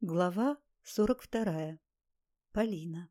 Глава 42. Полина.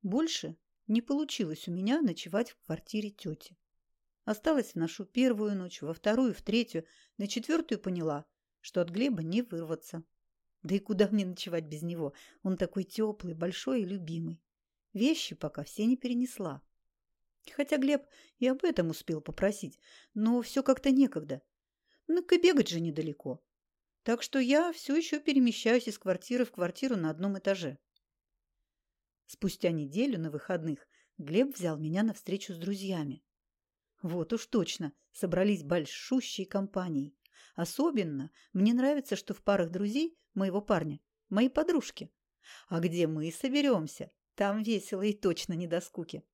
Больше не получилось у меня ночевать в квартире тети. Осталась в нашу первую ночь, во вторую, в третью, на четвертую поняла, что от Глеба не вырваться. Да и куда мне ночевать без него? Он такой теплый, большой и любимый. Вещи пока все не перенесла. Хотя Глеб и об этом успел попросить, но все как-то некогда. Ну-ка бегать же недалеко. Так что я все еще перемещаюсь из квартиры в квартиру на одном этаже. Спустя неделю на выходных Глеб взял меня на встречу с друзьями. Вот уж точно, собрались большущей компанией. Особенно мне нравится, что в парах друзей моего парня мои подружки. А где мы соберемся, там весело и точно не до скуки.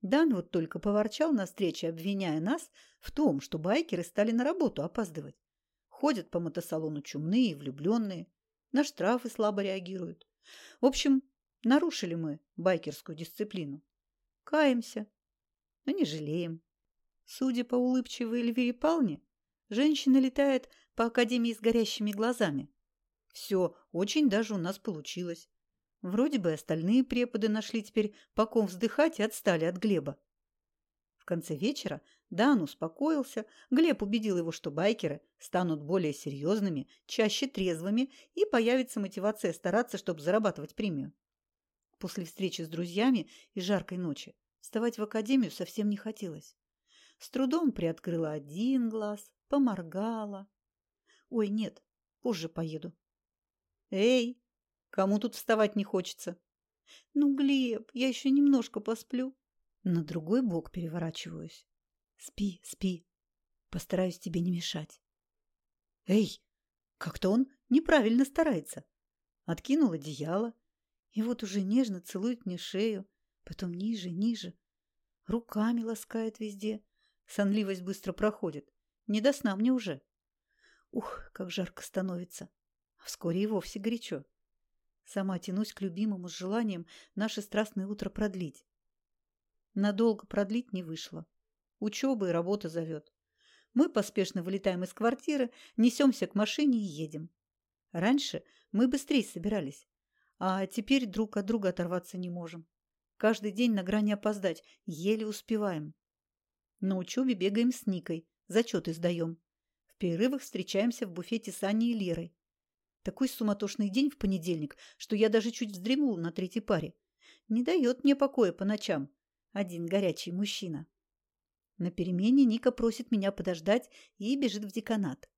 Дан вот только поворчал на встрече, обвиняя нас в том, что байкеры стали на работу опаздывать. Ходят по мотосалону чумные и влюбленные. На штрафы слабо реагируют. В общем, нарушили мы байкерскую дисциплину. Каемся, но не жалеем. Судя по улыбчивой Эльвире Палне, женщина летает по академии с горящими глазами. Все очень даже у нас получилось. Вроде бы остальные преподы нашли теперь по ком вздыхать и отстали от Глеба. В конце вечера Дан успокоился, Глеб убедил его, что байкеры станут более серьезными, чаще трезвыми и появится мотивация стараться, чтобы зарабатывать премию. После встречи с друзьями и жаркой ночи вставать в академию совсем не хотелось. С трудом приоткрыла один глаз, поморгала. Ой, нет, позже поеду. Эй, кому тут вставать не хочется? Ну, Глеб, я еще немножко посплю. На другой бок переворачиваюсь. Спи, спи. Постараюсь тебе не мешать. Эй, как-то он неправильно старается. Откинул одеяло, и вот уже нежно целует мне шею, потом ниже, ниже. Руками ласкает везде. Сонливость быстро проходит. Не до сна мне уже. Ух, как жарко становится. А вскоре и вовсе горячо. Сама тянусь к любимому с желанием наше страстное утро продлить. Надолго продлить не вышло. Учеба и работа зовет. Мы поспешно вылетаем из квартиры, несемся к машине и едем. Раньше мы быстрее собирались, а теперь друг от друга оторваться не можем. Каждый день на грани опоздать, еле успеваем. На учебе бегаем с Никой, зачеты сдаем. В перерывах встречаемся в буфете с Аней и Лерой. Такой суматошный день в понедельник, что я даже чуть вздремнула на третьей паре. Не дает мне покоя по ночам. Один горячий мужчина. На перемене Ника просит меня подождать и бежит в деканат.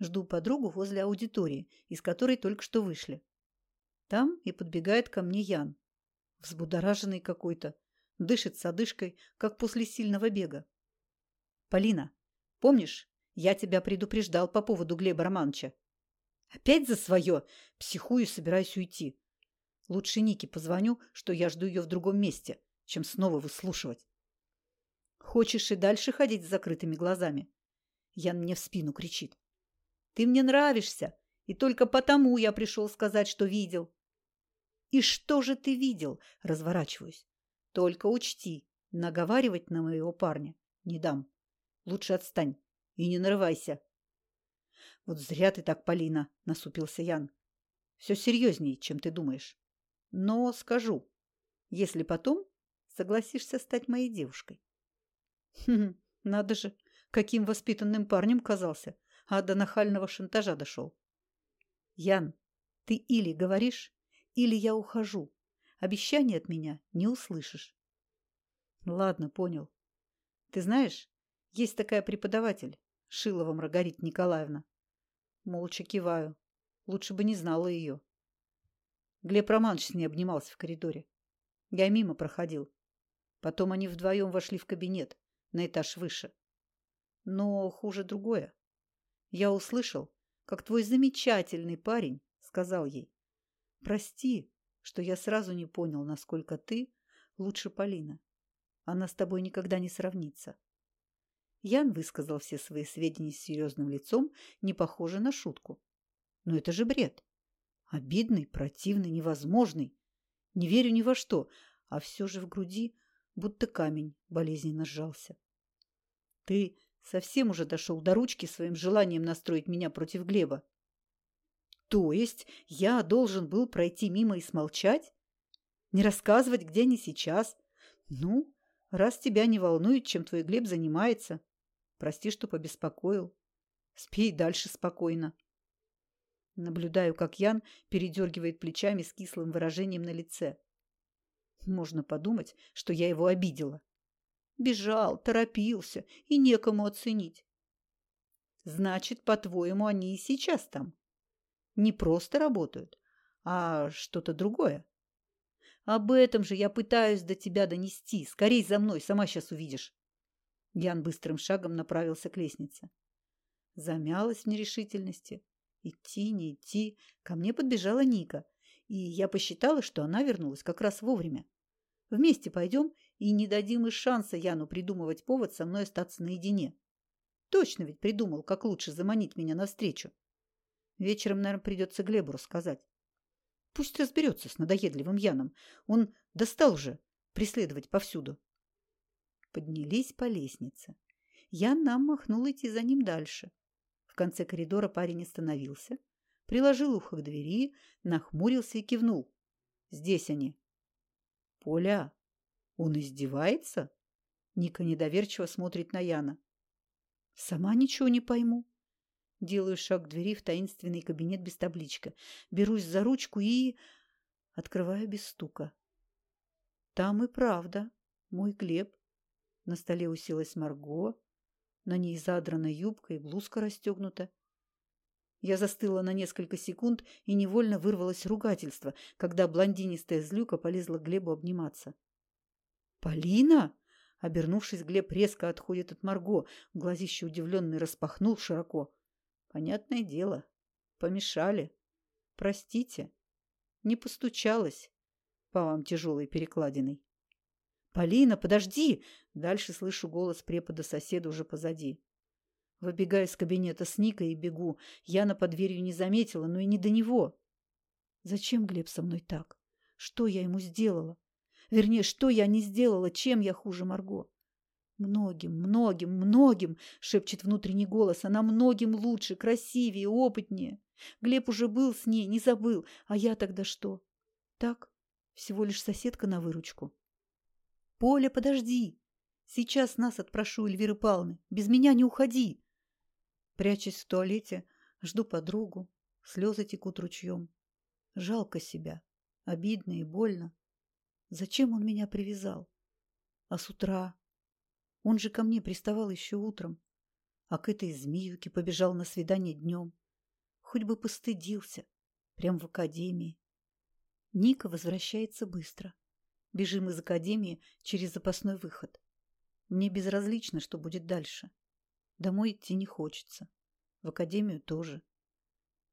Жду подругу возле аудитории, из которой только что вышли. Там и подбегает ко мне Ян. Взбудораженный какой-то. Дышит с одышкой, как после сильного бега. «Полина, помнишь, я тебя предупреждал по поводу Глеба Романовича?» «Опять за свое? Психую, собираюсь уйти. Лучше Нике позвоню, что я жду ее в другом месте, чем снова выслушивать». Хочешь и дальше ходить с закрытыми глазами? Ян мне в спину кричит. Ты мне нравишься, и только потому я пришел сказать, что видел. И что же ты видел? Разворачиваюсь. Только учти, наговаривать на моего парня не дам. Лучше отстань и не нарывайся. Вот зря ты так, Полина, насупился Ян. Все серьезнее, чем ты думаешь. Но скажу, если потом согласишься стать моей девушкой. Хм, надо же, каким воспитанным парнем казался, а до нахального шантажа дошел. Ян, ты или говоришь, или я ухожу. Обещание от меня не услышишь. Ладно, понял. Ты знаешь, есть такая преподаватель, Шилова Маргарита Николаевна. Молча киваю. Лучше бы не знала ее. Глеб Романович с ней обнимался в коридоре. Я мимо проходил. Потом они вдвоем вошли в кабинет на этаж выше. Но хуже другое. Я услышал, как твой замечательный парень сказал ей, «Прости, что я сразу не понял, насколько ты лучше Полина. Она с тобой никогда не сравнится». Ян высказал все свои сведения с серьезным лицом, не похоже на шутку. Но это же бред. Обидный, противный, невозможный. Не верю ни во что, а все же в груди будто камень болезненно сжался. Ты совсем уже дошел до ручки своим желанием настроить меня против Глеба. То есть я должен был пройти мимо и смолчать? Не рассказывать, где они сейчас? Ну, раз тебя не волнует, чем твой Глеб занимается. Прости, что побеспокоил. Спи дальше спокойно. Наблюдаю, как Ян передергивает плечами с кислым выражением на лице. Можно подумать, что я его обидела. Бежал, торопился и некому оценить. Значит, по-твоему, они и сейчас там? Не просто работают, а что-то другое. Об этом же я пытаюсь до тебя донести. Скорей за мной, сама сейчас увидишь. Ян быстрым шагом направился к лестнице. Замялась в нерешительности. Идти, не идти. Ко мне подбежала Ника, и я посчитала, что она вернулась как раз вовремя. Вместе пойдем и не дадим и шанса Яну придумывать повод со мной остаться наедине. Точно ведь придумал, как лучше заманить меня навстречу. Вечером, наверное, придется Глебу рассказать. Пусть разберется с надоедливым Яном. Он достал уже преследовать повсюду. Поднялись по лестнице. Ян нам махнул идти за ним дальше. В конце коридора парень остановился, приложил ухо к двери, нахмурился и кивнул. Здесь они. Поля, он издевается? Ника недоверчиво смотрит на Яна. Сама ничего не пойму. Делаю шаг к двери в таинственный кабинет без табличка. Берусь за ручку и... Открываю без стука. Там и правда мой Глеб. На столе уселась Марго. На ней задрана юбка и блузка расстегнута. Я застыла на несколько секунд и невольно вырвалось ругательство, когда блондинистая злюка полезла к Глебу обниматься. «Полина!» Обернувшись, Глеб резко отходит от Марго. Глазище удивленный распахнул широко. Понятное дело. Помешали. Простите. Не постучалась по вам тяжелой перекладиной. «Полина, подожди!» Дальше слышу голос препода соседа уже позади. Выбегаю из кабинета с Никой и бегу. Яна под дверью не заметила, но и не до него. Зачем Глеб со мной так? Что я ему сделала? Вернее, что я не сделала? Чем я хуже Марго? Многим, многим, многим, шепчет внутренний голос. Она многим лучше, красивее, опытнее. Глеб уже был с ней, не забыл. А я тогда что? Так, всего лишь соседка на выручку. Поля, подожди. Сейчас нас отпрошу, Эльвиры Павловны. Без меня не уходи. Прячась в туалете, жду подругу. Слезы текут ручьем. Жалко себя. Обидно и больно. Зачем он меня привязал? А с утра он же ко мне приставал еще утром, а к этой змеюке побежал на свидание днем. Хоть бы постыдился, прям в академии. Ника возвращается быстро. Бежим из академии через запасной выход. Мне безразлично, что будет дальше. Домой идти не хочется. В академию тоже.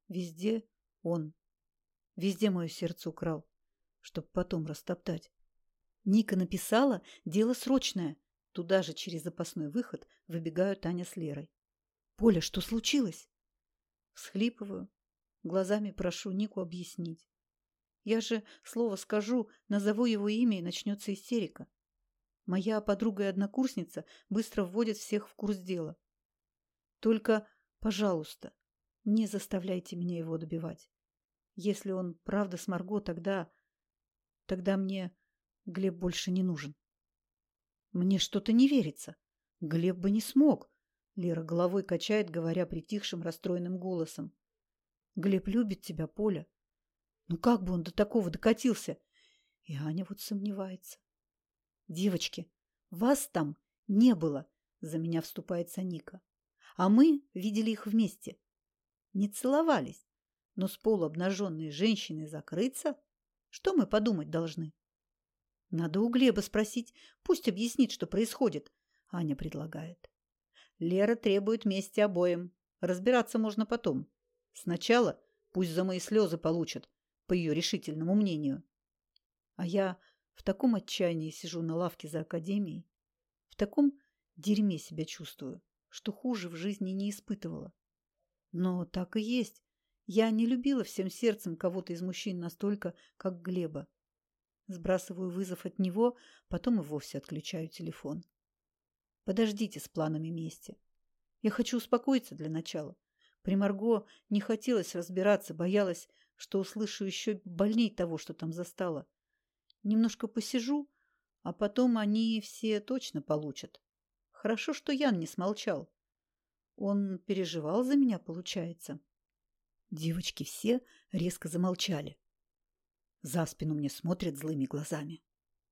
Везде он. Везде мое сердце украл, чтоб потом растоптать. Ника написала «Дело срочное. Туда же через запасной выход выбегают Таня с Лерой. «Поля, что случилось?» Всхлипываю. Глазами прошу Нику объяснить. Я же слово скажу, назову его имя и начнется истерика. Моя подруга и однокурсница быстро вводят всех в курс дела. Только, пожалуйста, не заставляйте меня его добивать. Если он правда с Марго, тогда... Тогда мне Глеб больше не нужен. Мне что-то не верится. Глеб бы не смог. Лера головой качает, говоря притихшим, расстроенным голосом. Глеб любит тебя, Поля. Ну как бы он до такого докатился? И Аня вот сомневается. Девочки, вас там не было, за меня вступается Ника. А мы видели их вместе. Не целовались, но с полуобнаженной женщиной закрыться? Что мы подумать должны? Надо у Глеба спросить, пусть объяснит, что происходит. Аня предлагает. Лера требует мести обоим. Разбираться можно потом. Сначала пусть за мои слезы получат, по ее решительному мнению. А я в таком отчаянии сижу на лавке за академией, в таком дерьме себя чувствую, что хуже в жизни не испытывала. Но так и есть. Я не любила всем сердцем кого-то из мужчин настолько, как Глеба. Сбрасываю вызов от него, потом и вовсе отключаю телефон. Подождите с планами мести. Я хочу успокоиться для начала, При Марго не хотелось разбираться, боялась, что услышу еще больней того, что там застала. Немножко посижу, а потом они все точно получат. Хорошо, что Ян не смолчал. Он переживал за меня, получается. Девочки все резко замолчали. За спину мне смотрят злыми глазами.